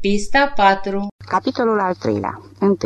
Pista 4 Capitolul al treilea 1.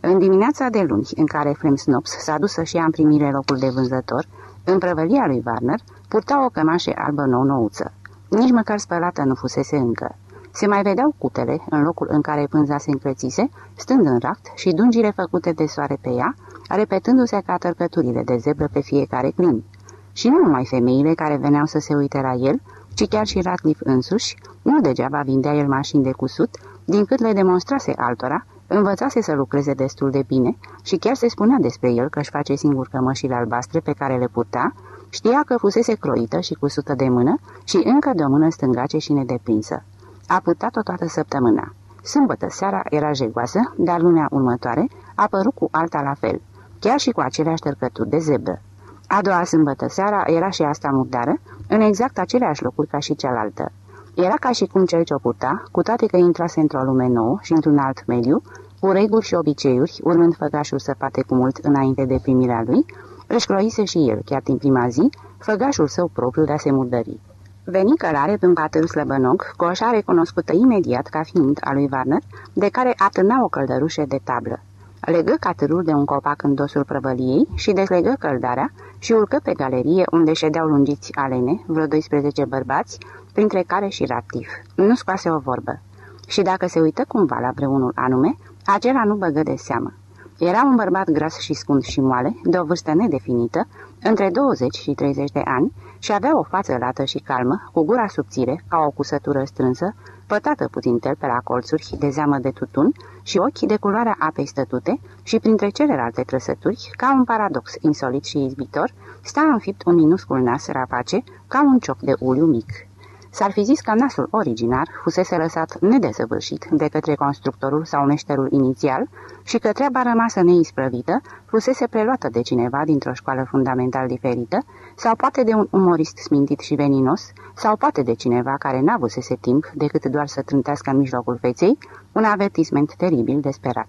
În dimineața de luni, în care Frem Snops s-a dus să-și ia în primire locul de vânzător, în prăvălia lui Warner, purta o cămașă albă nou-nouță. Nici măcar spălată nu fusese încă. Se mai vedeau cutele, în locul în care pânza se încrețise, stând în ract și dungile făcute de soare pe ea, repetându-se ca tărcăturile de zebră pe fiecare clin. Și nu numai femeile care veneau să se uite la el, ci chiar și Ratliff însuși, nu degeaba vindea el mașini de cusut, din cât le demonstrase altora, învățase să lucreze destul de bine și chiar se spunea despre el că își face singur cămășile albastre pe care le purta, știa că fusese croită și cusută de mână și încă de o mână stângace și nedeprinsă. A purtat-o toată săptămâna. Sâmbătă seara era jegoasă, dar lunea următoare a părut cu alta la fel, chiar și cu aceleași tărcături de zebră. A doua sâmbătă seara era și asta murdară, în exact aceleași locuri ca și cealaltă. Era ca și cum cel ce o purta, cu toate că intrase într-o lume nouă și într-un alt mediu, cu reguli și obiceiuri, urmând făgașul săpate cu mult înainte de primirea lui, își croise și el, chiar din prima zi, făgașul său propriu de a se murdări. Veni călare pe un patâl slăbănoc, cu așa recunoscută imediat ca fiind a lui Warner, de care atârna o căldărușă de tablă. Legă catârul de un copac în dosul prăvăliei și deslegă căldarea și urcă pe galerie unde ședeau lungiți alene, vreo 12 bărbați, printre care și Ratif. Nu scoase o vorbă. Și dacă se uită cumva la vreunul anume, acela nu băgă de seamă. Era un bărbat gras și scund și moale, de o vârstă nedefinită, între 20 și 30 de ani, și avea o față lată și calmă, cu gura subțire, ca o cusătură strânsă, pătată puțin tel pe la colțuri de zeamă de tutun și ochi de culoarea apei stătute și printre celelalte trăsături, ca un paradox insolit și izbitor, sta înfipt un minuscul nas rapace, ca un cioc de uliu mic. S-ar fi zis că nasul originar fusese lăsat nedezăvârșit de către constructorul sau meșterul inițial și că treaba rămasă neisprăvită fusese preluată de cineva dintr-o școală fundamental diferită sau poate de un umorist smintit și veninos sau poate de cineva care n-avusese timp decât doar să trântească în mijlocul feței un avertisment teribil desperat.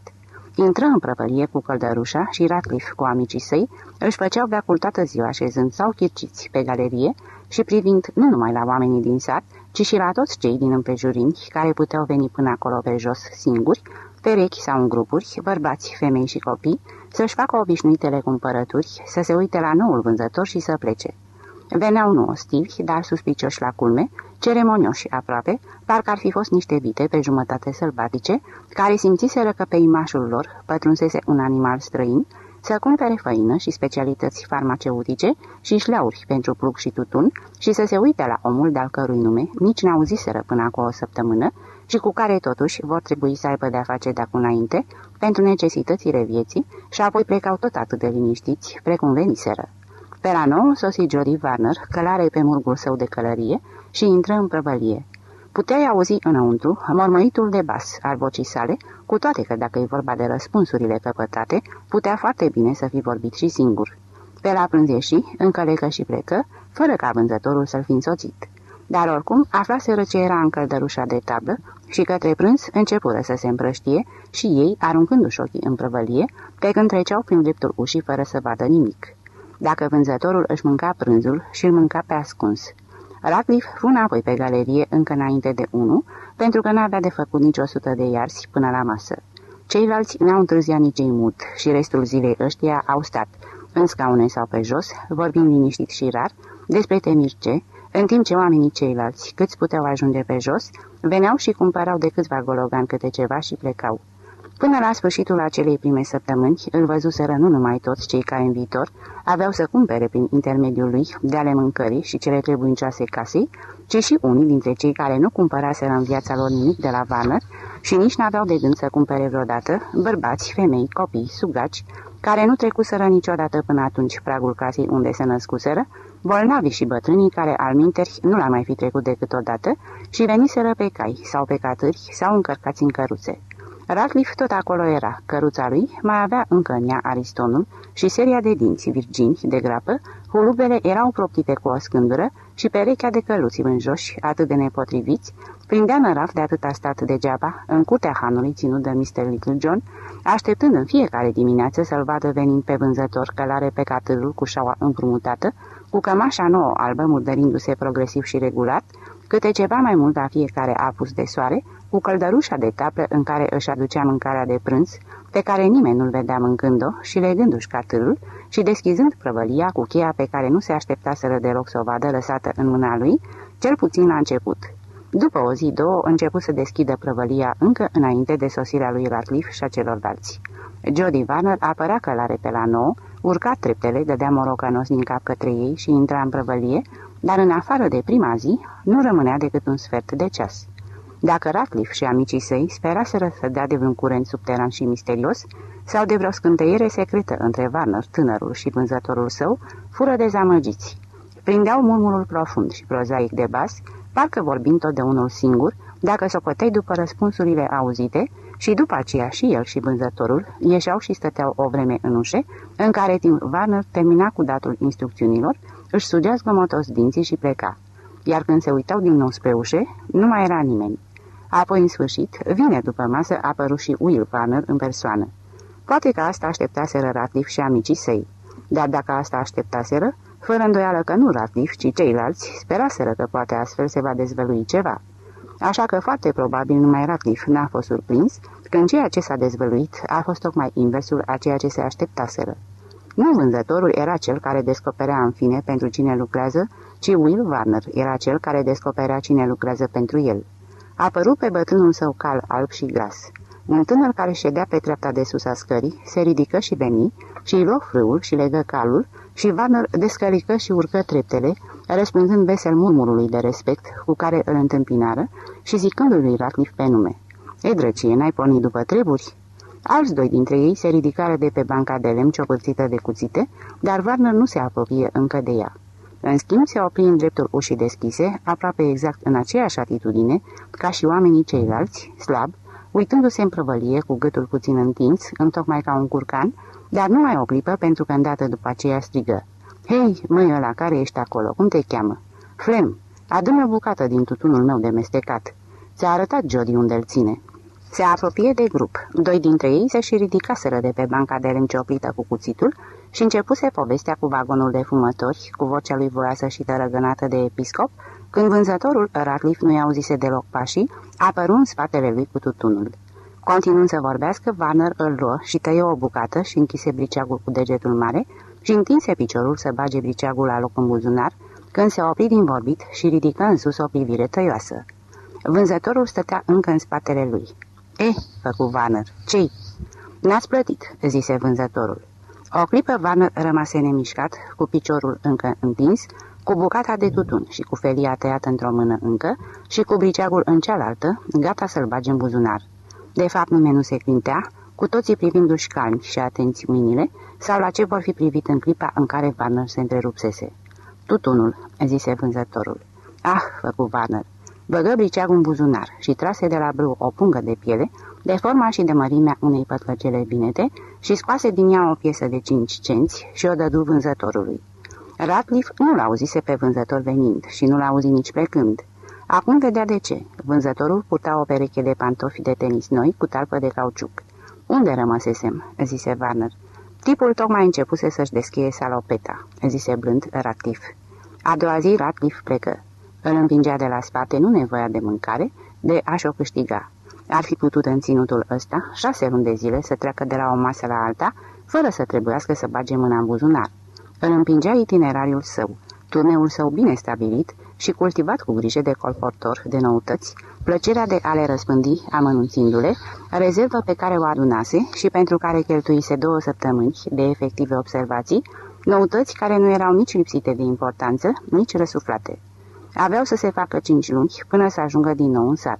Intră în prăvărie cu căldărușa și Ratcliffe cu amicii săi își făceau veacul toată ziua șezând sau chirciți pe galerie și privind nu numai la oamenii din sat, ci și la toți cei din împrejurini care puteau veni până acolo pe jos singuri, perechi sau în grupuri, bărbați, femei și copii, să-și facă obișnuitele cumpărături, să se uite la noul vânzător și să plece. Veneau nu ostivi, dar suspicioși la culme, ceremonioși aproape, parcă ar fi fost niște vite pe jumătate sălbatice, care simțiseră că pe imașul lor pătrunsese un animal străin, să cumpere făină și specialități farmaceutice și șleauri pentru plug și tutun și să se uite la omul de-al cărui nume nici n-auziseră până acum o săptămână și cu care totuși vor trebui să aibă de-a face de acum înainte pentru necesitățile vieții și apoi plecau tot atât de liniștiți precum veniseră. Pe la nou sosi Jody Warner, călare pe murgul său de călărie și intră în prăvălie. Puteai auzi înăuntru mormăitul de bas al vocii sale, cu toate că dacă e vorba de răspunsurile căpătate, putea foarte bine să fi vorbit și singur. Pe la prânzeșii, încălecă și plecă, fără ca vânzătorul să-l fi însoțit. Dar oricum aflaseră ce era în căldărușa de tablă și către prânz începură să se împrăștie și ei, aruncându-și ochii în prăvălie, pe când treceau prin dreptul ușii fără să vadă nimic. Dacă vânzătorul își mânca prânzul și îl mânca pe ascuns. Ratcliffe fu înapoi pe galerie încă înainte de unu, pentru că n-avea de făcut nici o sută de iarzi până la masă. Ceilalți n-au întârziat nici ei mut și restul zilei ăștia au stat, în scaune sau pe jos, vorbind liniștit și rar, despre temirce, în timp ce oamenii ceilalți, câți puteau ajunge pe jos, veneau și cumpărau de câțiva gologan câte ceva și plecau. Până la sfârșitul acelei prime săptămâni, îl văzuseră nu numai toți cei care în viitor aveau să cumpere prin intermediul lui de ale mâncării și cele trebuincioase casei, ci și unii dintre cei care nu cumpăraseră în viața lor nimic de la Warner și nici n-aveau de gând să cumpere vreodată, bărbați, femei, copii, sugaci, care nu trecuseră niciodată până atunci pragul casei unde se născuseră, bolnavi și bătrânii care al minteri nu l-a mai fi trecut decât odată și veniseră pe cai sau pe catâri sau încărcați în căruțe. Radcliffe tot acolo era, căruța lui mai avea încă în ea aristonul și seria de dinți virgini de grapă, hulubele erau proptite cu o scândură și perechea de căluți vânjoși, atât de nepotriviți, prindea năraf de atâta stat degeaba, în curtea hanului ținut de Mr. Little John, așteptând în fiecare dimineață să-l vadă venind pe vânzător călare pe catârul cu șaua împrumutată, cu cămașa nouă albă murdărindu-se progresiv și regulat, câte ceva mai mult la fiecare apus de soare, cu căldărușa de taplă în care își aducea mâncarea de prânz, pe care nimeni nu-l vedea mâncând-o și legându-și cartârul și deschizând prăvălia cu cheia pe care nu se aștepta să deloc să o vadă lăsată în mâna lui, cel puțin la început. După o zi, două, început să deschidă prăvălia încă înainte de sosirea lui Ratliff și a celorlalți. Jody Warner apărea călare pe la nou, urca treptele, dădea morocănos din cap către ei și intra în prăvălie, dar în afară de prima zi nu rămânea decât un sfert de ceas. Dacă Ratliff și amicii săi speraseră să dea de vreun curent subteran și misterios sau de vreo scânteiere secretă între Warner, tânărul și vânzătorul său, fură dezamăgiți. Prindeau murmurul profund și prozaic de bas, parcă vorbind tot de unul singur, dacă socoteai după răspunsurile auzite și după aceea și el și vânzătorul ieșeau și stăteau o vreme în ușe, în care timp Warner termina cu datul instrucțiunilor, își sugea zgomotos dinții și pleca. Iar când se uitau din nou spre ușe, nu mai era nimeni. Apoi, în sfârșit, vine după masă apărut și Will Warner în persoană. Poate că asta așteptaseră Ratliff și amicii săi, dar dacă asta așteptaseră, fără îndoială că nu Ratliff, ci ceilalți, speraseră că poate astfel se va dezvălui ceva. Așa că foarte probabil numai Ratliff n-a fost surprins când ceea ce s-a dezvăluit a fost tocmai inversul a ceea ce se așteptaseră. Nu vânzătorul era cel care descoperea în fine pentru cine lucrează, ci Will Warner era cel care descoperea cine lucrează pentru el. A apărut pe bătrânul său cal alb și gras. Un tânăr care ședea pe treapta de sus a scării se ridică și veni și îi luă frâul și legă calul și Warner descălică și urcă treptele, răspunzând vesel murmurului de respect cu care îl întâmpinară și zicându-lui Ratliff pe nume. E drăcie, n-ai pornit după treburi?" Alți doi dintre ei se ridicară de pe banca de lemn ciopărțită de cuțite, dar Warner nu se apropie încă de ea. În schimb, se opri în dreptul ușii deschise, aproape exact în aceeași atitudine, ca și oamenii ceilalți, slab, uitându-se în prăvălie cu gâtul puțin întins, întocmai ca un curcan, dar nu mai o clipă pentru că îndată după aceea strigă. Hei, măi ăla, care ești acolo? Cum te cheamă?" Flem, adă-mi o bucată din tutunul meu de mestecat." Ți-a arătat Jody unde îl ține." Se apropie de grup. Doi dintre ei se și ridicaseră de pe banca de lemn cioplită cu cuțitul și începuse povestea cu vagonul de fumători, cu vocea lui voioasă și tărăgănată de episcop, când vânzătorul Ratliff nu-i auzise deloc pașii, apăru în spatele lui cu tutunul. Continuând să vorbească, Warner îl luă și tăie o bucată și închise briceagul cu degetul mare și întinse piciorul să bage briceagul la loc în buzunar, când se opri din vorbit și ridică în sus o privire tăioasă. Vânzătorul stătea încă în spatele lui. Eh, făcu Warner, ce-i? N-ați plătit," zise vânzătorul. O clipă Warner rămase nemișcat, cu piciorul încă întins, cu bucata de tutun și cu felia tăiată într-o mână încă și cu briceagul în cealaltă, gata să-l bage în buzunar. De fapt, nimeni nu se clintea, cu toții privindu-și calmi și atenți mâinile, sau la ce vor fi privit în clipa în care Warner se întrerupsese. Tutunul, zise vânzătorul. Ah, făcu Warner, Băgă briceagul în buzunar și trase de la brâu o pungă de piele, de forma și de mărimea unei pătlăcele binete și scoase din ea o piesă de cinci cenți și o dădu vânzătorului. Ratliff nu l-auzise pe vânzător venind și nu l-auzi nici plecând. Acum vedea de ce. Vânzătorul purta o pereche de pantofi de tenis noi cu talpă de cauciuc. Unde rămăsesem?" zise Warner. Tipul tocmai începuse să-și deschie salopeta," zise blând Ratliff. A doua zi Ratliff plecă. Îl împingea de la spate nu nevoia de mâncare, de a-și o câștiga. Ar fi putut în ținutul ăsta șase luni de zile să treacă de la o masă la alta, fără să trebuiască să bage mâna în buzunar. Îl împingea itinerariul său, turneul său bine stabilit și cultivat cu grijă de colportor de noutăți, plăcerea de a le răspândi amănunțindu-le, rezervă pe care o adunase și pentru care cheltuise două săptămâni de efective observații, noutăți care nu erau nici lipsite de importanță, nici răsuflate. Aveau să se facă cinci luni până să ajungă din nou în sat.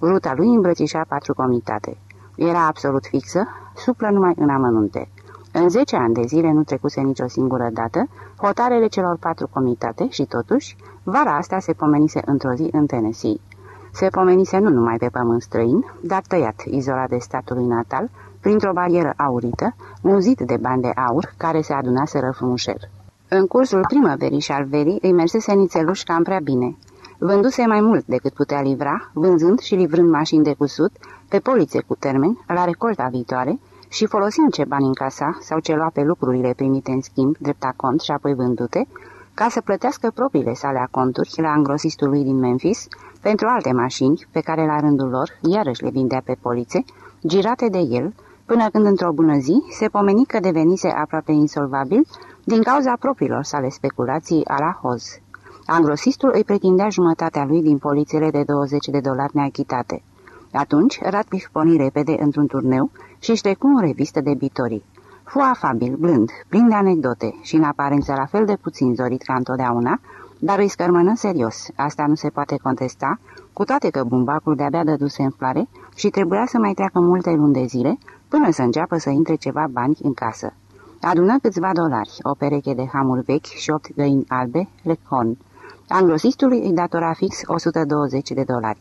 Ruta lui îmbrățișa patru comitate. Era absolut fixă, suplă numai în amănunte. În zece ani de zile nu trecuse nicio singură dată hotarele celor patru comitate și totuși, vara asta se pomenise într-o zi în Tennessee. Se pomenise nu numai pe pământ străin, dar tăiat, izolat de statului natal, printr-o barieră aurită, un zid de bani de aur care se adunaseră frumușer. În cursul primăverii și al verii îi mersese nițeluș cam prea bine. Vânduse mai mult decât putea livra, vânzând și livrând mașini de cusut, pe polițe cu termen, la recolta viitoare, și folosind ce bani încasa sau ce lua pe lucrurile primite în schimb, drept cont și apoi vândute, ca să plătească propriile sale conturi la îngrosistul lui din Memphis pentru alte mașini pe care la rândul lor iarăși le vindea pe polițe, girate de el, până când într-o bună zi se pomeni că devenise aproape insolvabil din cauza propriilor sale speculații a la hoz. Angrosistul îi pretindea jumătatea lui din polițele de 20 de dolari neachitate. Atunci, Ratcliffe poni repede într-un turneu și își trecu în revistă debitorii. Fu afabil, blând, plin de anecdote și în aparență la fel de puțin zorit ca întotdeauna, dar îi scărmănă serios, asta nu se poate contesta, cu toate că bumbacul de-abia dăduse în floare și trebuia să mai treacă multe luni de zile până să înceapă să intre ceva bani în casă. Adună câțiva dolari, o pereche de hamuri vechi și opt găini albe, lecon. Anglosistului îi datora fix 120 de dolari.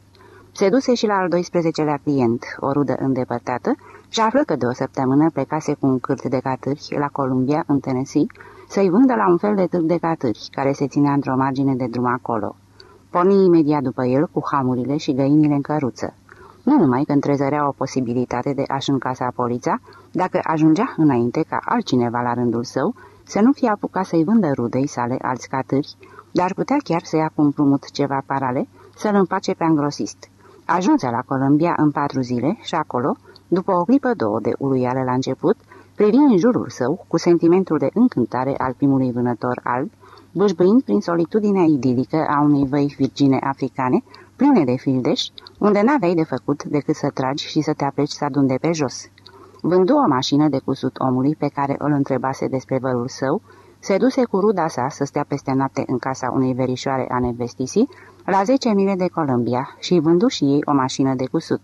Se duse și la al 12-lea client, o rudă îndepărtată, și află că de o săptămână plecase cu un cârt de catâri la Columbia, în Tennessee, să-i vândă la un fel de târg de catâri, care se ținea într-o margine de drum acolo. Porni imediat după el cu hamurile și găinile în căruță. Nu numai că întrezărea o posibilitate de a-și încasa polița, dacă ajungea înainte ca altcineva la rândul său să nu fie apucat să-i vândă rudei sale alți catâri, dar putea chiar să ia cu împrumut ceva parale, să-l împace pe angrosist. Ajunse la Columbia în patru zile și acolo, după o clipă două de uluială la început, privi în jurul său cu sentimentul de încântare al primului vânător alb, bâșbâind prin solitudinea idilică a unei văi virgine africane, pline de fildeș, unde n-aveai de făcut decât să tragi și să te apleci să adun de pe jos. Vându o mașină de cusut omului pe care îl întrebase despre vărul său, se duse cu ruda sa să stea peste noapte în casa unei verișoare a nevestisii, la 10 mile de Columbia și vându și ei o mașină de cusut.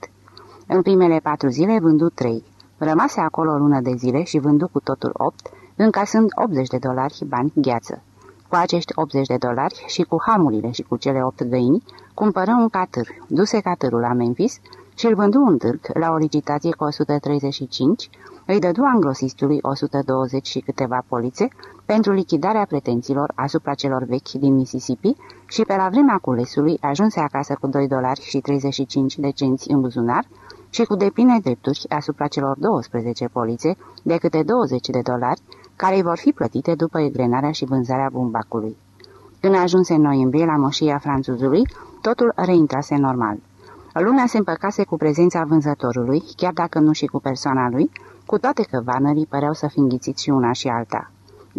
În primele patru zile vându trei. Rămase acolo o lună de zile și vându cu totul opt, încasând 80 de dolari bani gheață. Cu acești 80 de dolari și cu hamurile și cu cele opt găini, cumpără un catâr, duse catârul la Memphis și îl vându un târg la o licitație cu 135, îi dădu angrosistului 120 și câteva polițe pentru lichidarea pretențiilor asupra celor vechi din Mississippi și pe la vremea culesului ajunse acasă cu 2 dolari și 35 de cenți în buzunar și cu depline drepturi asupra celor 12 polițe de câte 20 de dolari care îi vor fi plătite după egrenarea și vânzarea bumbacului. Când ajunse în noiembrie la moșia franțuzului, totul reintrase normal. Lumea se împăcase cu prezența vânzătorului, chiar dacă nu și cu persoana lui, cu toate că vanării păreau să fi înghițit și una și alta.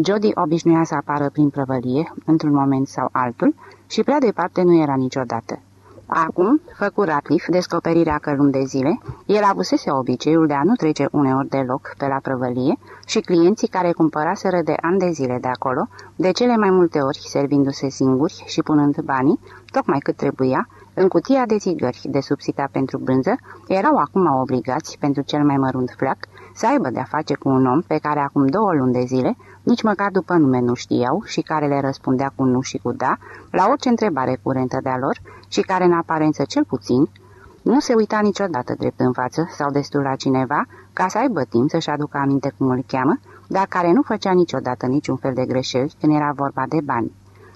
Jody obișnuia să apară prin prăvălie, într-un moment sau altul, și prea departe nu era niciodată. Acum, făcu Ratliff descoperirea că luni de zile, el avusese obiceiul de a nu trece uneori deloc pe la prăvălie și clienții care cumpăraseră de ani de zile de acolo, de cele mai multe ori servindu-se singuri și punând banii, tocmai cât trebuia, în cutia de țigări de subsita pentru brânză, erau acum obligați, pentru cel mai mărunt fleac, să aibă de-a face cu un om pe care acum două luni de zile, nici măcar după nume nu știau și care le răspundea cu nu și cu da la orice întrebare curentă de-a lor și care, în aparență cel puțin, nu se uita niciodată drept în față sau destul la cineva ca să aibă timp să-și aducă aminte cum îl cheamă, dar care nu făcea niciodată niciun fel de greșeli când era vorba de bani.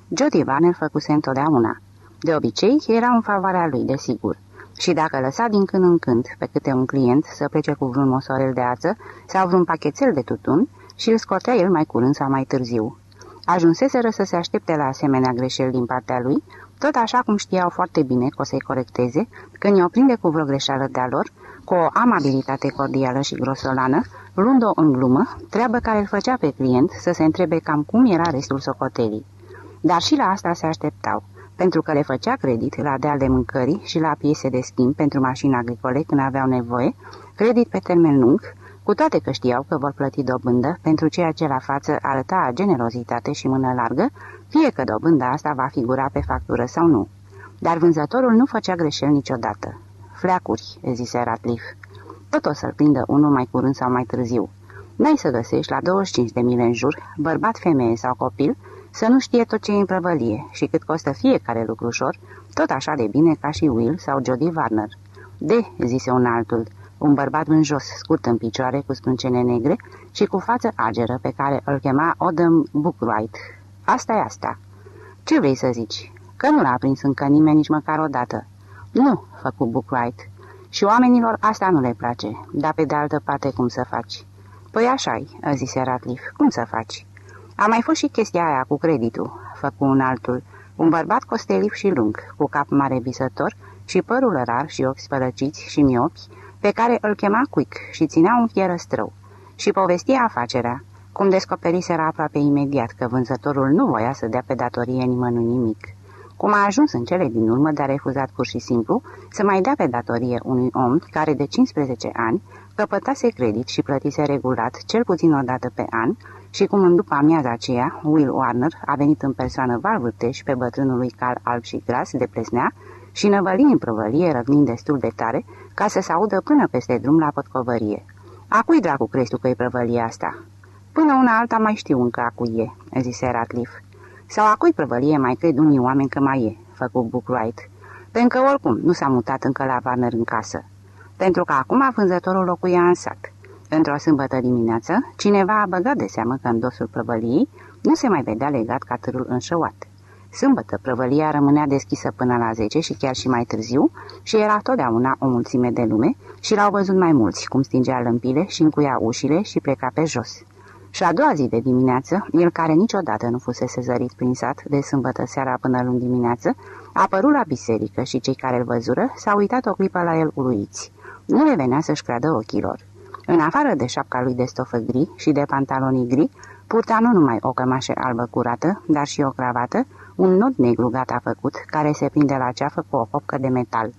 Jody Vanner făcuse întotdeauna. De obicei, era în favoarea lui, desigur. Și dacă lăsa din când în când pe câte un client să plece cu vreun mosorel de ață sau vreun pachetel de tutun și îl scotea el mai curând sau mai târziu. Ajunseseră să se aștepte la asemenea greșeli din partea lui, tot așa cum știau foarte bine că o să-i corecteze, când i-o prinde cu vreo greșeală de-a lor, cu o amabilitate cordială și grosolană, luând-o în glumă, treabă care îl făcea pe client să se întrebe cam cum era restul socotelii. Dar și la asta se așteptau pentru că le făcea credit la deal de mâncării și la piese de schimb pentru mașini agricole când aveau nevoie, credit pe termen lung, cu toate că știau că vor plăti dobândă pentru ceea ce la față arăta generozitate și mână largă, fie că dobânda asta va figura pe factură sau nu. Dar vânzătorul nu făcea greșeli niciodată. Fleacuri, zise Ratliff. Tot o să-l prindă unul mai curând sau mai târziu. N-ai să găsești la 25 de mile în jur, bărbat, femeie sau copil, să nu știe tot ce e în prăvălie și cât costă fiecare lucrușor, tot așa de bine ca și Will sau Jody Warner. De, zise un altul, un bărbat în jos, scurt în picioare, cu sprâncene negre și cu față ageră, pe care îl chema Odom Bookwright. asta e asta. Ce vrei să zici? Că nu l-a prins încă nimeni nici măcar o dată. Nu, făcu Bookwright. Și oamenilor asta nu le place, dar pe de altă parte cum să faci? Păi așa-i, zise Ratliff, cum să faci? A mai fost și chestia aia cu creditul, făcu un altul, un bărbat costeliv și lung, cu cap mare visător și părul rar și ochi spălăciți și miopi, pe care îl chema Quick și ținea un fierăstrău. Și povestia afacerea, cum descoperiseră aproape imediat că vânzătorul nu voia să dea pe datorie nimănui nimic. Cum a ajuns în cele din urmă de a refuzat pur și simplu să mai dea pe datorie unui om care de 15 ani căpătase credit și plătise regulat cel puțin o dată pe an și cum în după amiaza aceea Will Warner a venit în persoană valvârteș pe bătrânul lui cal alb și gras de plesnea și năvăli în prăvălie răgnind destul de tare ca să se audă până peste drum la potcovărie. A cui dracu crezi tu că e prăvălia asta?" Până una alta mai știu încă a cui e," zise Ratliff. Sau a cui prăvălie mai cred unii oameni că mai e," făcu Bookwright. Pentru că oricum nu s-a mutat încă la Warner în casă. Pentru că acum vânzătorul locuia în sat. Într-o sâmbătă dimineață, cineva a băgat de seamă că în dosul prăvăliei nu se mai vedea legat catârul înșăuat. Sâmbătă, prăvălia rămânea deschisă până la 10 și chiar și mai târziu și era totdeauna o mulțime de lume și l-au văzut mai mulți, cum stingea lămpile și încuia ușile și pleca pe jos. Și a doua zi de dimineață, el care niciodată nu fusese zărit prin sat de sâmbătă seara până luni dimineață, a apărut la biserică și cei care îl văzură s-au uitat o clipă la el uluiți. Nu le venea să-și creadă ochilor. În afară de șapca lui de stofă gri și de pantalonii gri, purta nu numai o cămașă albă curată, dar și o cravată, un nod negru gata făcut, care se prinde la ceafă cu o popcă de metal.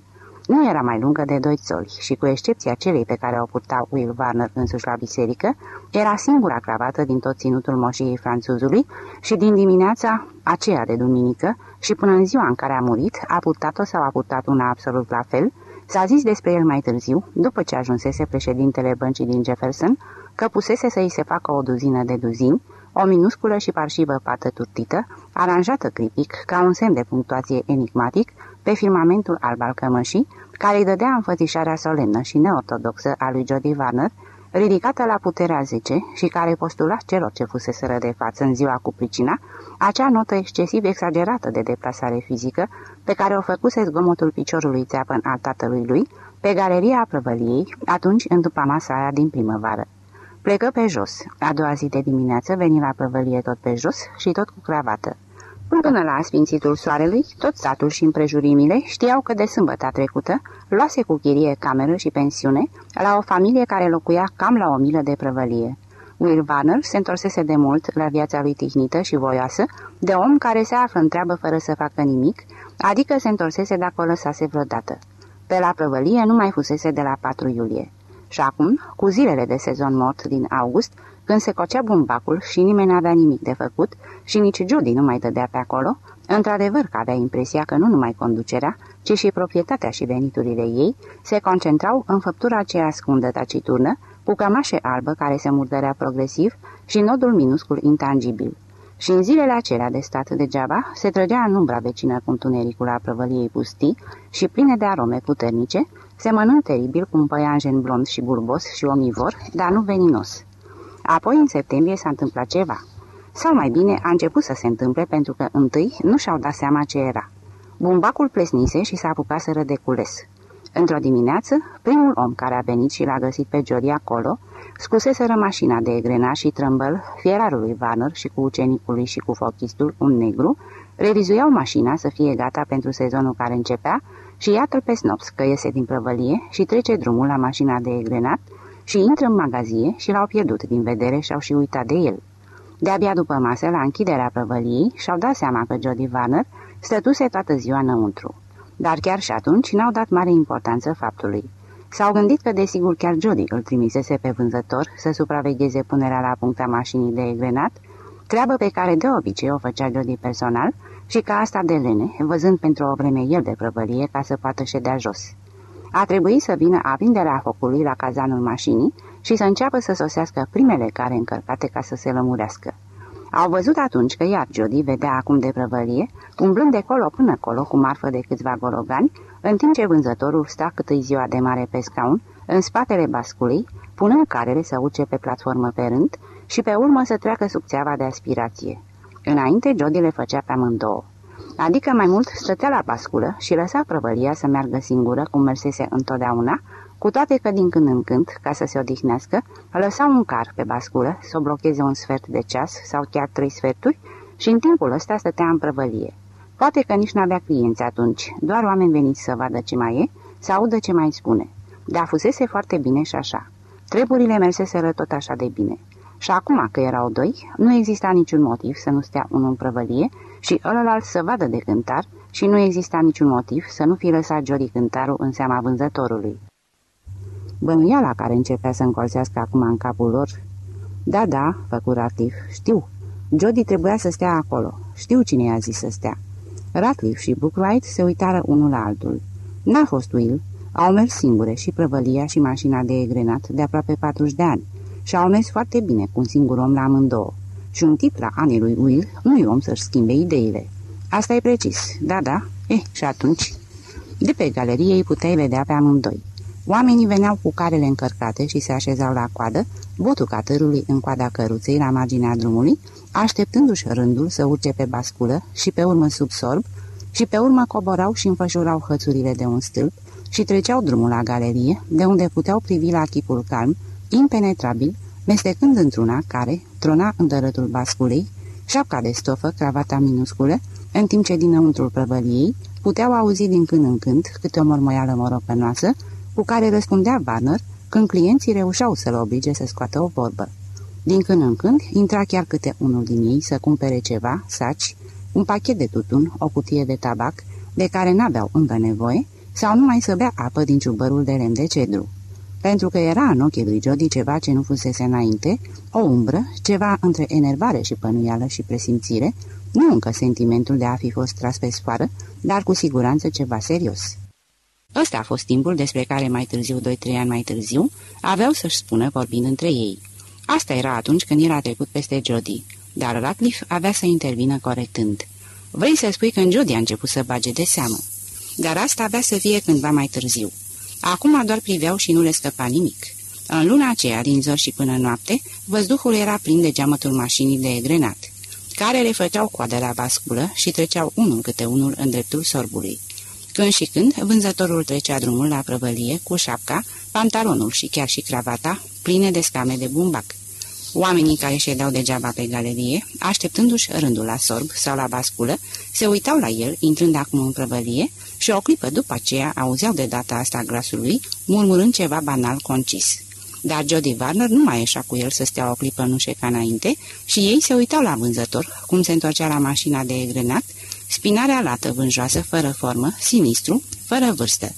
Nu era mai lungă de doi țoli și, cu excepția celei pe care o purta Will Warner însuși la biserică, era singura cravată din tot ținutul moșiei franțuzului și din dimineața aceea de duminică și până în ziua în care a murit, a purtat-o sau a purtat una absolut la fel, S-a zis despre el mai târziu, după ce ajunsese președintele băncii din Jefferson, că pusese să îi se facă o duzină de duzini, o minusculă și parșivă pată turtită, aranjată cripic, ca un semn de punctuație enigmatic, pe firmamentul alb al cămășii, care îi dădea înfățișarea solemnă și neortodoxă a lui Jody Warner, ridicată la puterea 10 și care postula celor ce fuseseră de față în ziua cu pricina, acea notă excesiv exagerată de deplasare fizică pe care o făcuse zgomotul piciorului țeapăn al tatălui lui pe galeria prăvăliei, atunci în după masa aia din primăvară. Plecă pe jos. A doua zi de dimineață veni la prăvălie tot pe jos și tot cu cravată. Până la sfințitul soarelui, tot satul și împrejurimile știau că de sâmbătă trecută luase cu chirie cameră și pensiune la o familie care locuia cam la o milă de prăvălie. Will Warner se întorsese de mult la viața lui tihnită și voioasă, de om care se află în treabă fără să facă nimic, adică se întorsese dacă o lăsase vreodată. Pe la prăvălie nu mai fusese de la 4 iulie. Și acum, cu zilele de sezon mort din august, când se cocea bumbacul și nimeni n-avea nimic de făcut și nici Judy nu mai dădea pe acolo, într-adevăr că avea impresia că nu numai conducerea, ci și proprietatea și veniturile ei se concentrau în făptura aceea ascundă taciturnă, cu cămașe albă care se murdărea progresiv și nodul minuscul intangibil. Și în zilele acelea de stat degeaba se trăgea în umbra vecină cu întunericul a prăvăliei pustii și pline de arome puternice, semănând teribil cu un păianjen blond și bulbos și omivor, dar nu veninos. Apoi, în septembrie, s-a întâmplat ceva. Sau mai bine, a început să se întâmple pentru că întâi nu și-au dat seama ce era. Bumbacul plesnise și s-a apucat să de cules. Într-o dimineață, primul om care a venit și l-a găsit pe Jody acolo, scuseseră mașina de egrena și trâmbăl fierarului Warner și cu ucenicului și cu fochistul, un negru, revizuiau mașina să fie gata pentru sezonul care începea și iată-l pe Snops că iese din prăvălie și trece drumul la mașina de egrenat și intră în magazie și l-au pierdut din vedere și au și uitat de el. De-abia după masă, la închiderea prăvăliei, și-au dat seama că Jody Warner stătuse toată ziua înăuntru. Dar chiar și atunci n-au dat mare importanță faptului. S-au gândit că desigur chiar Jody îl trimisese pe vânzător să supravegheze punerea la punct a mașinii de egrenat, treabă pe care de obicei o făcea Jody personal și ca asta de lene, văzând pentru o vreme el de prăvălie ca să poată ședea jos. A trebuit să vină aprinderea focului la cazanul mașinii și să înceapă să sosească primele care încărcate ca să se lămurească. Au văzut atunci că iar Jody vedea acum de prăvălie, umblând de colo până colo cu marfă de câțiva gologani, în timp ce vânzătorul sta cât ziua de mare pe scaun, în spatele basculei, punând carele să urce pe platformă pe rând și pe urmă să treacă sub țeava de aspirație. Înainte, Jody le făcea pe amândouă. Adică mai mult stătea la basculă și lăsa prăvălia să meargă singură cum mersese întotdeauna, cu toate că din când în când, ca să se odihnească, lăsa un car pe basculă să o blocheze un sfert de ceas sau chiar trei sferturi și în timpul ăsta stătea în prăvălie. Poate că nici n-avea clienți atunci, doar oameni veniți să vadă ce mai e, să audă ce mai spune. Dar fusese foarte bine și așa. Treburile merseseră tot așa de bine. Și acum că erau doi, nu exista niciun motiv să nu stea unul în prăvălie și ălălalt să vadă de cântar și nu exista niciun motiv să nu fi lăsat Jody cântarul în seama vânzătorului. Bănuiala care începea să încolțească acum în capul lor. Da, da, făcu Ratif, știu. Jody trebuia să stea acolo. Știu cine i-a zis să stea. Ratliff și Bookwright se uitară unul la altul. N-a fost Will. Au mers singure și prăvălia și mașina de egrenat de aproape 40 de ani și au mers foarte bine cu un singur om la amândouă. Și un tip la anii lui Will nu-i om să-și schimbe ideile. Asta e precis, da, da. Eh, și atunci? De pe galerie îi puteai vedea pe amândoi. Oamenii veneau cu carele încărcate și se așezau la coadă, botul catărului în coada căruței la marginea drumului, așteptându-și rândul să urce pe basculă și pe urmă sub sorb, și pe urmă coborau și înfășurau hățurile de un stâlp și treceau drumul la galerie, de unde puteau privi la chipul calm, impenetrabil, mestecând într-una care trona în dărătul basculei, șapca de stofă, cravata minusculă, în timp ce dinăuntrul prăvăliei puteau auzi din când în când câte o mormoială moropănoasă, cu care răspundea Warner când clienții reușeau să-l oblige să scoată o vorbă. Din când în când intra chiar câte unul din ei să cumpere ceva, saci, un pachet de tutun, o cutie de tabac, de care n-aveau încă nevoie, sau numai să bea apă din ciubărul de lemn de cedru. Pentru că era în ochii lui Jody ceva ce nu fusese înainte, o umbră, ceva între enervare și pănuială și presimțire, nu încă sentimentul de a fi fost tras pe sfoară, dar cu siguranță ceva serios. Ăsta a fost timpul despre care mai târziu, doi-trei ani mai târziu, aveau să-și spună vorbind între ei. Asta era atunci când el a trecut peste Jody, dar Ratcliffe avea să intervină corectând. Vrei să spui când Jody a început să bage de seamă? Dar asta avea să fie cândva mai târziu. Acum doar priveau și nu le scăpa nimic. În luna aceea, din zor și până noapte, văzduhul era plin de geamătul mașinii de grenat, care le făceau coadă la basculă și treceau unul câte unul în dreptul sorbului. Când și când, vânzătorul trecea drumul la prăvălie cu șapca, pantalonul și chiar și cravata pline de scame de bumbac. Oamenii care ședeau degeaba pe galerie, așteptându-și rândul la sorb sau la basculă, se uitau la el, intrând acum în prăvălie, și o clipă după aceea auzeau de data asta glasul lui, murmurând ceva banal concis. Dar Jody Warner nu mai ieșea cu el să stea o clipă nu ca înainte și ei se uitau la vânzător, cum se întorcea la mașina de egrenat, spinarea lată vânjoasă, fără formă, sinistru, fără vârstă.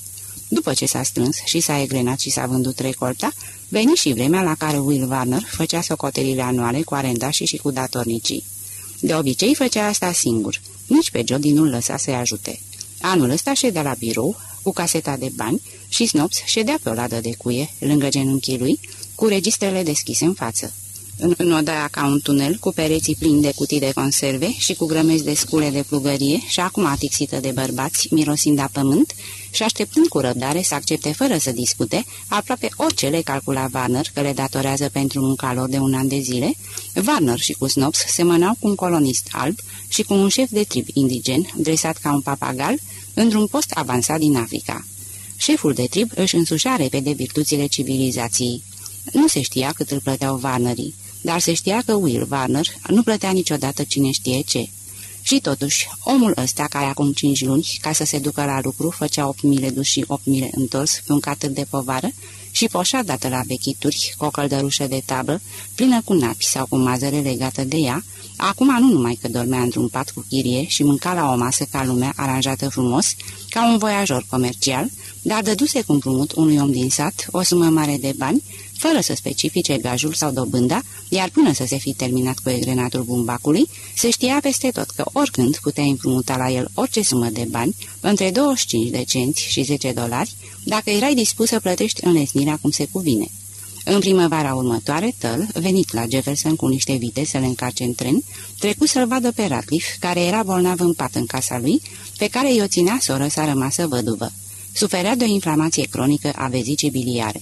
După ce s-a strâns și s-a egrenat și s-a vândut recolta, veni și vremea la care Will Warner făcea socotelile anuale cu arendașii și cu datornicii. De obicei făcea asta singur, nici pe Jody nu-l lăsa să-i ajute. Anul ăsta ședea la birou, cu caseta de bani, și Snops ședea pe o ladă de cuie, lângă genunchii lui, cu registrele deschise în față în odaia ca un tunel, cu pereții plini de cutii de conserve și cu grămezi de scule de plugărie și acum atixită de bărbați, mirosind a pământ și așteptând cu răbdare să accepte fără să discute aproape orice le calcula Warner că le datorează pentru munca lor de un an de zile, Warner și cu Snops semănau cu un colonist alb și cu un șef de trib indigen, dresat ca un papagal, într-un post avansat din Africa. Șeful de trib își însușea repede virtuțile civilizației. Nu se știa cât îl plăteau Warnerii dar se știa că Will Warner nu plătea niciodată cine știe ce. Și totuși, omul ăsta, care acum cinci luni, ca să se ducă la lucru, făcea opt mile dus și opt mile întors pe un catâr de povară și poșa dată la vechituri, cu o căldărușă de tablă, plină cu napi sau cu mazăre legată de ea, acum nu numai că dormea într-un pat cu chirie și mânca la o masă ca lumea aranjată frumos, ca un voiajor comercial, dar dăduse cu împrumut unui om din sat o sumă mare de bani fără să specifice gajul sau dobânda, iar până să se fi terminat cu egrenatul bumbacului, se știa peste tot că oricând putea împrumuta la el orice sumă de bani, între 25 de cenți și 10 dolari, dacă erai dispus să plătești înlesnirea cum se cuvine. În primăvara următoare, Tăl, venit la Jefferson cu niște vite să le încarce în tren, trecu să-l vadă pe Ratliff, care era bolnav în pat în casa lui, pe care i-o ținea soră s-a rămasă văduvă. Suferea de o inflamație cronică a vezicii biliare.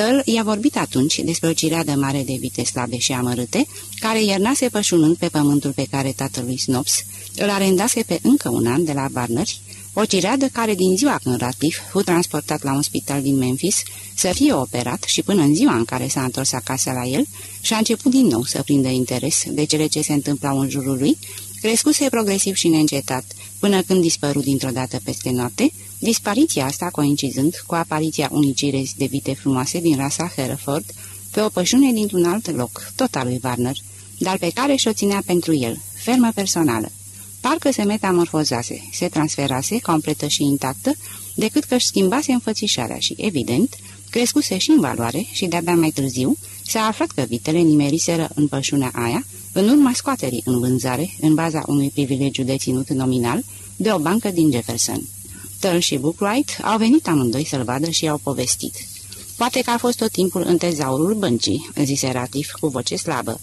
Tăl i-a vorbit atunci despre o cireadă mare de vite slabe și amărâte, care iernase pășunând pe pământul pe care tatălui Snops îl arendase pe încă un an de la Barnări, O cireadă care din ziua când Ratliff fu transportat la un spital din Memphis să fie operat și până în ziua în care s-a întors acasă la el și a început din nou să prindă interes de cele ce se întâmplau în jurul lui, crescuse progresiv și neîncetat, până când dispăru dintr-o dată peste noapte, dispariția asta coincidând cu apariția unicii rezi de vite frumoase din rasa Hereford, pe o pășune dintr-un alt loc, tot al lui Warner, dar pe care și-o ținea pentru el, fermă personală. Parcă se metamorfozase, se transferase, completă și intactă, decât că își schimbase înfățișarea și, evident, crescuse și în valoare și de-abia mai târziu s-a aflat că vitele nimeriseră în pășunea aia, în urma scoaterii în vânzare, în baza unui privilegiu deținut nominal, de o bancă din Jefferson. Tăl și Bookwright au venit amândoi să-l vadă și i-au povestit. Poate că a fost tot timpul în tezaurul băncii, zise Ratif cu voce slabă.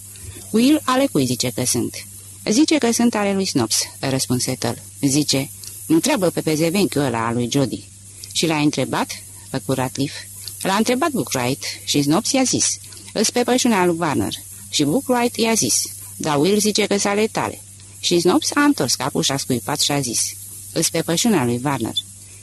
Will ale cui zice că sunt? Zice că sunt ale lui Snops, răspunse Tăl. Zice, întreabă pe pezevenchiul ăla al lui Jody. Și l-a întrebat? Făcu Ratliff. L-a întrebat Bookwright și Snops i-a zis, îs pe pășunea lui Warner. Și Bookwright i-a zis, dar Will zice că sale tale. Și Snops a întors capul și a scuipat și a zis, îs pe pășunea lui Warner.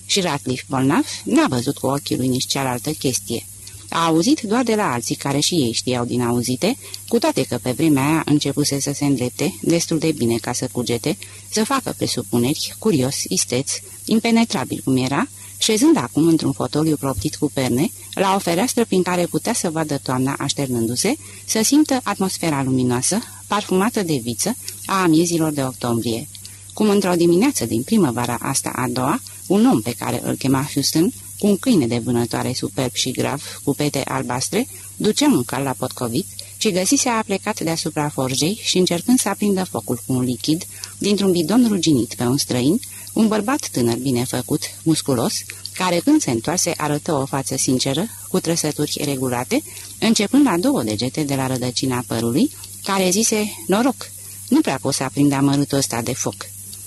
Și Ratliff bolnav n-a văzut cu ochii lui nici cealaltă chestie. A auzit doar de la alții care și ei știau din auzite, cu toate că pe vremea aia începuse să se îndrepte, destul de bine ca să cugete, să facă presupuneri, curios, isteț, impenetrabil cum era, șezând acum într-un fotoliu proptit cu perne, la o fereastră prin care putea să vadă toamna așternându-se, să simtă atmosfera luminoasă, parfumată de viță, a amiezilor de octombrie. Cum într-o dimineață din primăvara asta a doua, un om pe care îl chema Houston, cu un câine de vânătoare superb și grav, cu pete albastre, ducea un cal la potcovit și găsise a plecat deasupra forjei și încercând să aprindă focul cu un lichid, dintr-un bidon ruginit pe un străin, un bărbat tânăr bine făcut, musculos, care când se întoarse arătă o față sinceră, cu trăsături regulate, începând la două degete de la rădăcina părului, care zise, noroc, nu prea pot să aprind amărâtul ăsta de foc.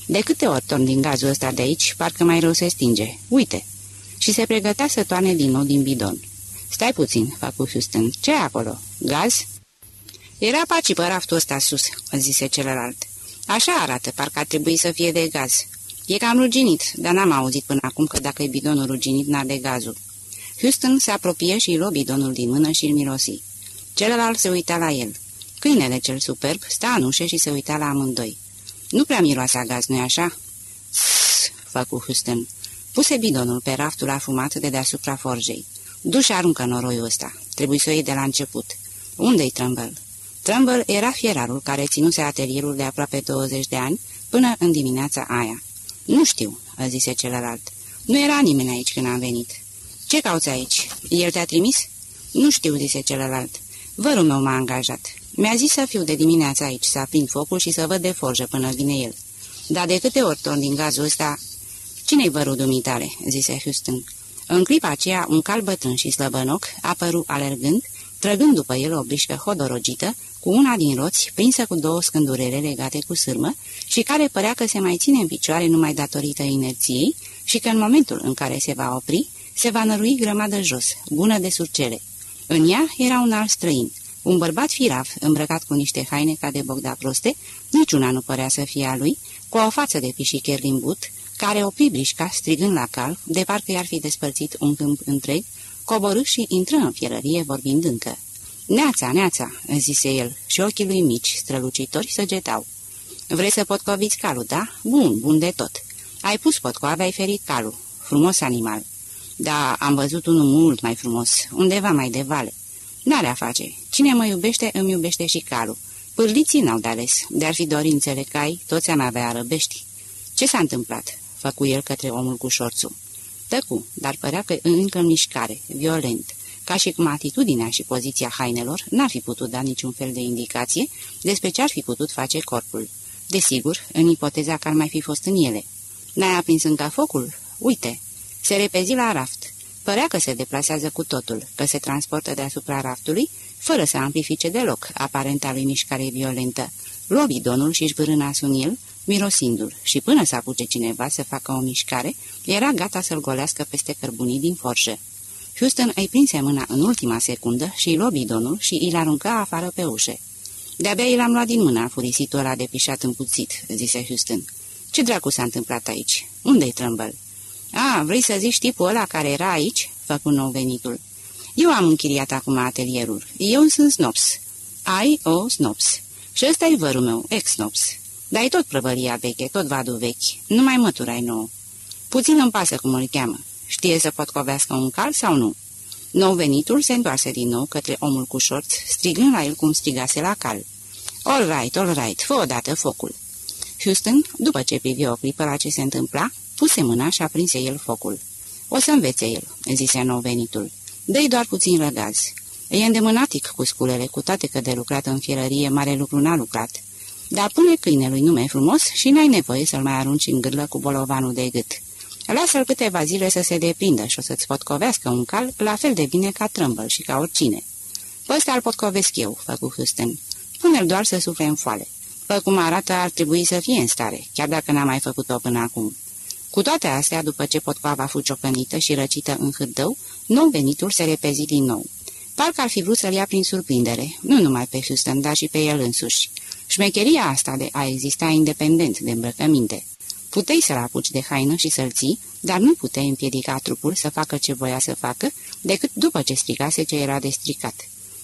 De câte ori torn din gazul ăsta de aici, parcă mai rău se stinge. Uite!" Și se pregătea să toane din nou din bidon. Stai puțin," facu Houston. ce acolo? Gaz?" Era paci pe raftul ăsta sus," zise celălalt. Așa arată, parcă ar trebui să fie de gaz. E cam ruginit, dar n-am auzit până acum că dacă e bidonul ruginit, n-a de gazul." Houston se apropie și îi luă bidonul din mână și îl mirosi. Celălalt se uita la el. Câinele cel superb sta în ușă și se uita la amândoi. Nu prea miroase a gaz, nu-i așa?" Sss, făcu Houston. Puse bidonul pe raftul afumat de deasupra forjei. Duș și aruncă noroiul ăsta. Trebuie să o iei de la început. Unde-i Trumbull? Trumbull era fierarul care ținuse atelierul de aproape 20 de ani până în dimineața aia. Nu știu, a zise celălalt. Nu era nimeni aici când am venit. Ce cauți aici? El te-a trimis? Nu știu, zise celălalt. Vărul meu m-a angajat. Mi-a zis să fiu de dimineața aici, să aprind focul și să văd de forjă până vine el. Dar de câte ori torn din gazul ăsta... Cine-i vărul dumitale?" zise Houston. În clipa aceea, un cal bătrân și slăbănoc apăru alergând, trăgând după el o brișcă hodorogită, cu una din roți, prinsă cu două scândurele legate cu sârmă și care părea că se mai ține în picioare numai datorită inerției și că în momentul în care se va opri, se va nărui grămadă jos, bună de surcele. În ea era un alt străin, un bărbat firav, îmbrăcat cu niște haine ca de bogda proste, niciuna nu părea să fie a lui, cu o față de pișicher limbut, care o pribrișca strigând la cal, de parcă i-ar fi despărțit un câmp întreg, coborâ și intră în fierărie vorbind încă. Neața, neața," zise el, și ochii lui mici, strălucitori, săgetau. Vreți să potcoviți calul, da? Bun, bun de tot. Ai pus potcoave, ai ferit calul. Frumos animal. Da, am văzut unul mult mai frumos, undeva mai de vale. N-are a face. Cine mă iubește, îmi iubește și calul. Pârliții n-au de ales. De-ar fi dorințele cai, toți am avea răbești. Ce s-a întâmplat?" făcu el către omul cu șorțul. Tăcu, dar părea că încă în mișcare, violent, ca și cum atitudinea și poziția hainelor n-ar fi putut da niciun fel de indicație despre ce ar fi putut face corpul. Desigur, în ipoteza că ar mai fi fost în ele. N-ai aprins încă focul? Uite! Se repezi la raft. Părea că se deplasează cu totul, că se transportă deasupra raftului, fără să amplifice deloc aparenta lui mișcare violentă. Luă bidonul și-și vârâna sunil, mirosindu-l, și până să apuce cineva să facă o mișcare, era gata să-l golească peste cărbunii din forjă. Houston îi prinse mâna în ultima secundă și îi luă bidonul și îl arunca afară pe ușe. De-abia i l-am luat din mâna furisitul ăla de pișat împuțit," zise Houston. Ce dracu s-a întâmplat aici? Unde-i Trâmbăl?" A, vrei să zici tipul ăla care era aici?" făcu nou venitul. Eu am închiriat acum atelierul. Eu sunt Snops. Ai o Snops. Și ăsta e vărul meu, ex-Snops. Dar e tot prăvălia veche, tot vadul vechi. Nu mai măturai nouă. Puțin îmi pasă cum îl cheamă. Știe să pot covească un cal sau nu? Nou venitul se întoarse din nou către omul cu șorț, strigând la el cum strigase la cal. All right, all right, fă odată focul. Houston, după ce privi o clipă la ce se întâmpla, puse mâna și aprinse el focul. O să învețe el, zise nou venitul. Dă-i doar puțin răgaz. E îndemânatic cu sculele, cu toate că de lucrat în fierărie mare lucru n-a lucrat. Dar pune câinelui nume frumos și n-ai nevoie să-l mai arunci în gârlă cu bolovanul de gât. Lasă-l câteva zile să se deprindă și o să-ți potcovească un cal la fel de bine ca trâmbăl și ca oricine. Pe ăsta îl potcovesc eu, făcu Houston. Pune-l doar să sufle în foale. Pe cum arată, ar trebui să fie în stare, chiar dacă n-a mai făcut-o până acum. Cu toate astea, după ce potcoava fu ciocănită și răcită în hârdău, nou venitul se repezi din nou. Parcă ar fi vrut să-l ia prin surprindere, nu numai pe Houston, dar și pe el însuși. Șmecheria asta de a exista independent de îmbrăcăminte. Putei să-l apuci de haină și să-l ții, dar nu puteai împiedica trupul să facă ce voia să facă, decât după ce strigase ce era de stricat.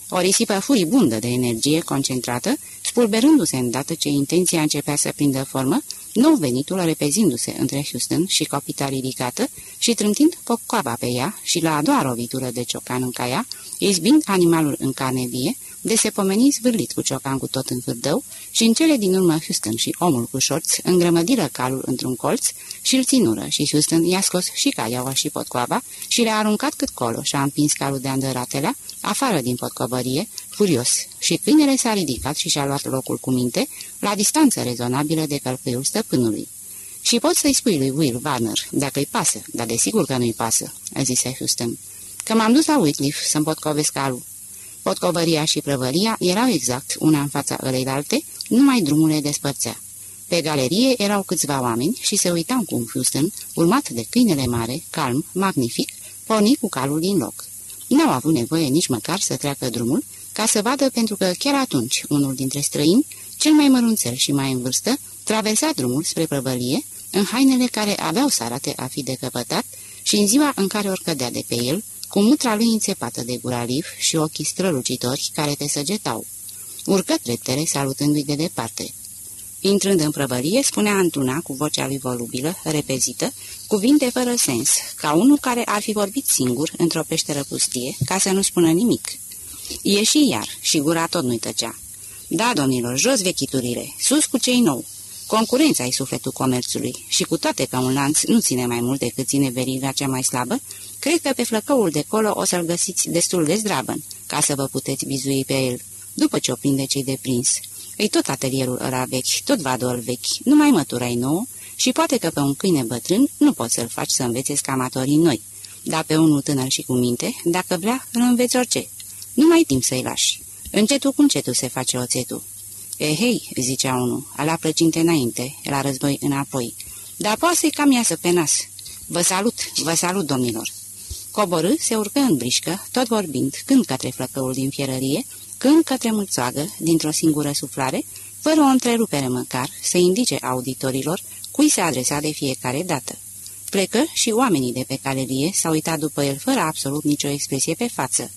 O risipă furibundă de energie concentrată, spulberându-se îndată ce intenția începea să prindă formă, nou venitul repezindu-se între Houston și copita ridicată și trântind pocoaba pe ea și la a doua rovitură de ciocan în caia, izbind animalul în carne vie, de se pomeni zvârlit cu ciocan cu tot în hârdău și în cele din urmă Houston și omul cu șorți îngrămădiră calul într-un colț și îl ținură și Houston i-a scos și caiaua și potcoaba și le-a aruncat cât colo și a împins calul de andăratelea afară din potcovărie, furios, și câinele s-a ridicat și și-a luat locul cu minte, la distanță rezonabilă de călcâiul stăpânului. Și poți să-i spui lui Will Warner, dacă-i pasă, dar desigur că nu-i pasă, a zise Houston, că m-am dus la Whitcliffe să-mi potcovesc calul. Potcovăria și prăvăria erau exact una în fața alte, numai drumul le despărțea. Pe galerie erau câțiva oameni și se uitau cum Houston, urmat de câinele mare, calm, magnific, porni cu calul din loc. N-au avut nevoie nici măcar să treacă drumul, ca să vadă pentru că chiar atunci unul dintre străini, cel mai mărunțel și mai în vârstă, traversa drumul spre prăvălie, în hainele care aveau să arate a fi decăpătat și în ziua în care ori cădea de pe el, cu mutra lui înțepată de guraliv și ochii strălucitori care te săgetau. Urcă treptele salutându-i de departe. Intrând în prăvălie, spunea într-una cu vocea lui volubilă, repezită, cuvinte fără sens, ca unul care ar fi vorbit singur într-o peșteră pustie, ca să nu spună nimic. Ieși iar și gura tot nu-i tăcea. Da, domnilor, jos vechiturile, sus cu cei nou. Concurența e sufletul comerțului și cu toate că un lanț nu ține mai mult decât ține veriga cea mai slabă, cred că pe flăcăul de colo o să-l găsiți destul de zdravăn, ca să vă puteți bizui pe el, după ce o prinde cei de prins. Ei tot atelierul ăla vechi, tot vadul vechi, numai măturai nouă și poate că pe un câine bătrân nu poți să-l faci să învețe scamatorii noi, dar pe unul tânăr și cu minte, dacă vrea, îl înveți orice. Nu mai timp să-i lași. Încetul cu încetul se face oțetul. E, hei, zicea unul, la plăcinte înainte, la război înapoi. Dar poate să-i cam iasă pe nas. Vă salut, vă salut, domnilor. Coborâ, se urcă în brișcă, tot vorbind, când către flăcăul din fierărie, când către mulțoagă, dintr-o singură suflare, fără o întrerupere măcar, să indice auditorilor cui se adresa de fiecare dată. Plecă și oamenii de pe calerie s-au uitat după el fără absolut nicio expresie pe față.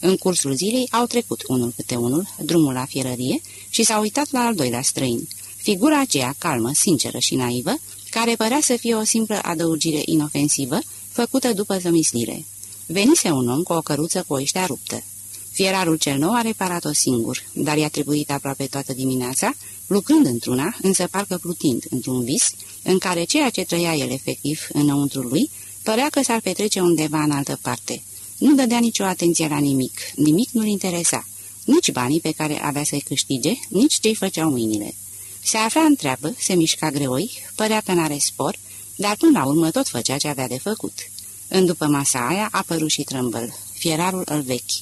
În cursul zilei au trecut unul câte unul drumul la fierărie și s-au uitat la al doilea străin. Figura aceea calmă, sinceră și naivă, care părea să fie o simplă adăugire inofensivă, făcută după zămislire. Venise un om cu o căruță cu oiștea ruptă. Fierarul cel nou a reparat-o singur, dar i-a trebuit aproape toată dimineața, lucrând într-una, însă parcă plutind într-un vis, în care ceea ce trăia el efectiv înăuntru lui, părea că s-ar petrece undeva în altă parte. Nu dădea nicio atenție la nimic, nimic nu-l interesa, nici banii pe care avea să-i câștige, nici ce-i făceau mâinile. Se afla în treabă, se mișca greoi, părea că n-are spor, dar până la urmă tot făcea ce avea de făcut. În după masa aia a apărut și trâmbăl, fierarul îl vechi.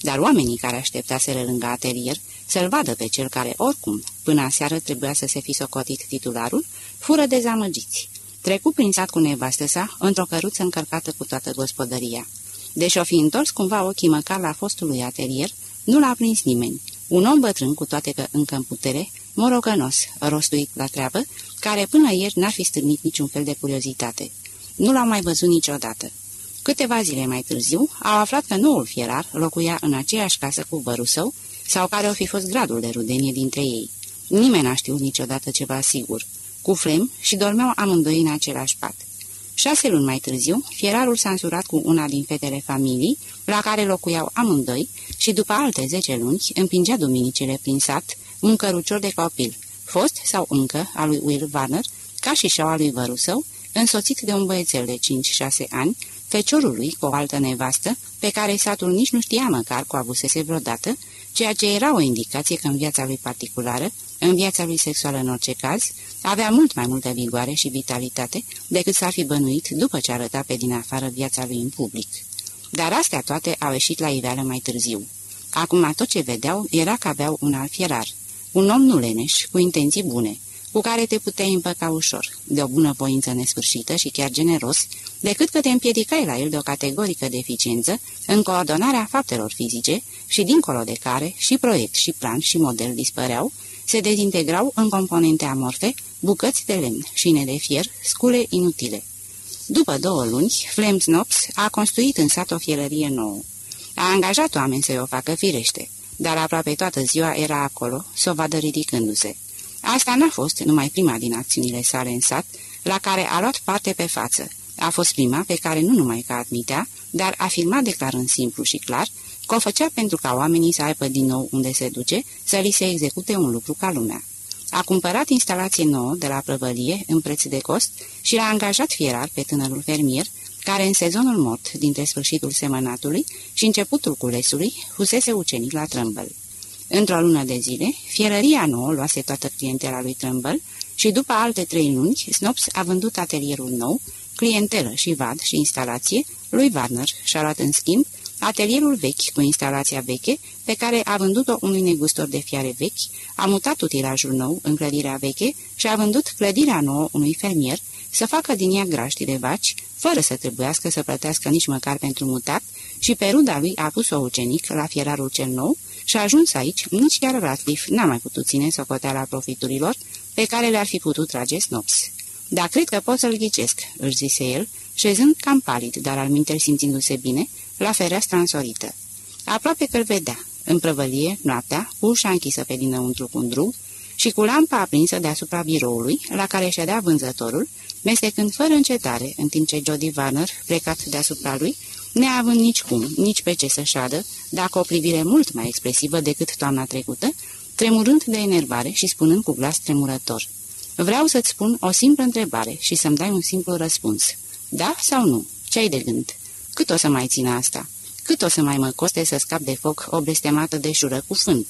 Dar oamenii care așteptaseră lângă atelier să-l vadă pe cel care, oricum, până aseară trebuia să se fi socotit titularul, fură dezamăgiți. Trecu prin sat cu nevastă sa, într-o căruță încărcată cu toată gospodăria. Deși o fi întors cumva ochii măcar la fostul lui atelier, nu l-a prins nimeni. Un om bătrân, cu toate că încă în putere, morocănos, rostuit la treabă, care până ieri n-ar fi stârnit niciun fel de curiozitate. Nu l-au mai văzut niciodată. Câteva zile mai târziu, au aflat că noul fierar locuia în aceeași casă cu vărul său, sau care o fi fost gradul de rudenie dintre ei. Nimeni n-a știut niciodată ceva sigur. Cu Flem și dormeau amândoi în același pat. Șase luni mai târziu, fierarul s-a însurat cu una din fetele familiei, la care locuiau amândoi, și după alte zece luni împingea duminicile prin sat un cărucior de copil, fost sau încă al lui Will Warner, ca și șaua lui vărul său, însoțit de un băiețel de 5-6 ani, feciorul lui cu o altă nevastă, pe care satul nici nu știa măcar cu avusese vreodată, ceea ce era o indicație că în viața lui particulară, în viața lui sexuală în orice caz, avea mult mai multă vigoare și vitalitate decât s-ar fi bănuit după ce arăta pe din afară viața lui în public. Dar astea toate au ieșit la iveală mai târziu. Acum tot ce vedeau era că aveau un alt fierar, un om nu leneș, cu intenții bune, cu care te puteai împăca ușor, de o bună voință nesfârșită și chiar generos, decât că te împiedicai la el de o categorică deficiență în coordonarea faptelor fizice și dincolo de care și proiect și plan și model dispăreau, se dezintegrau în componente amorfe, bucăți de lemn, șine de fier, scule inutile. După două luni, Flemsnops a construit în sat o fierărie nouă. A angajat oameni să o facă firește, dar aproape toată ziua era acolo, să o vadă ridicându-se. Asta n-a fost numai prima din acțiunile sale în sat, la care a luat parte pe față. A fost prima pe care nu numai că admitea, dar afirma declarând simplu și clar că o făcea pentru ca oamenii să aibă din nou unde se duce, să li se execute un lucru ca lumea. A cumpărat instalație nouă de la prăvălie în preț de cost și l-a angajat fierar pe tânărul fermier, care în sezonul mort, dintre sfârșitul semănatului și începutul culesului, fusese ucenic la Trâmbăl. Într-o lună de zile, fierăria nouă luase toată clientela lui Trâmbăl și după alte trei luni, Snops a vândut atelierul nou, clientelă și vad și instalație, lui Warner și-a luat în schimb atelierul vechi cu instalația veche, pe care a vândut-o unui negustor de fiare vechi, a mutat utilajul nou în clădirea veche și a vândut clădirea nouă unui fermier să facă din ea graști de vaci, fără să trebuiască să plătească nici măcar pentru mutat, și pe ruda lui a pus-o ucenic la fierarul cel nou și a ajuns aici, nici chiar Ratliff n-a mai putut ține socoteala profiturilor pe care le-ar fi putut trage Snops. Dar cred că pot să-l ghicesc," își zise el, șezând cam palid, dar al minter simțindu-se bine, la fereastra însorită. Aproape că-l vedea, în prăvălie, noaptea, cu ușa închisă pe dinăuntru cu un drug și cu lampa aprinsă deasupra biroului, la care ședea vânzătorul, mestecând fără încetare, în timp ce Jody Warner, plecat deasupra lui, neavând nici cum, nici pe ce să șadă, dacă o privire mult mai expresivă decât toamna trecută, tremurând de enervare și spunând cu glas tremurător. Vreau să-ți spun o simplă întrebare și să-mi dai un simplu răspuns. Da sau nu? Ce-ai de gând? Cât o să mai țină asta? Cât o să mai mă coste să scap de foc o blestemată de jură cu fân?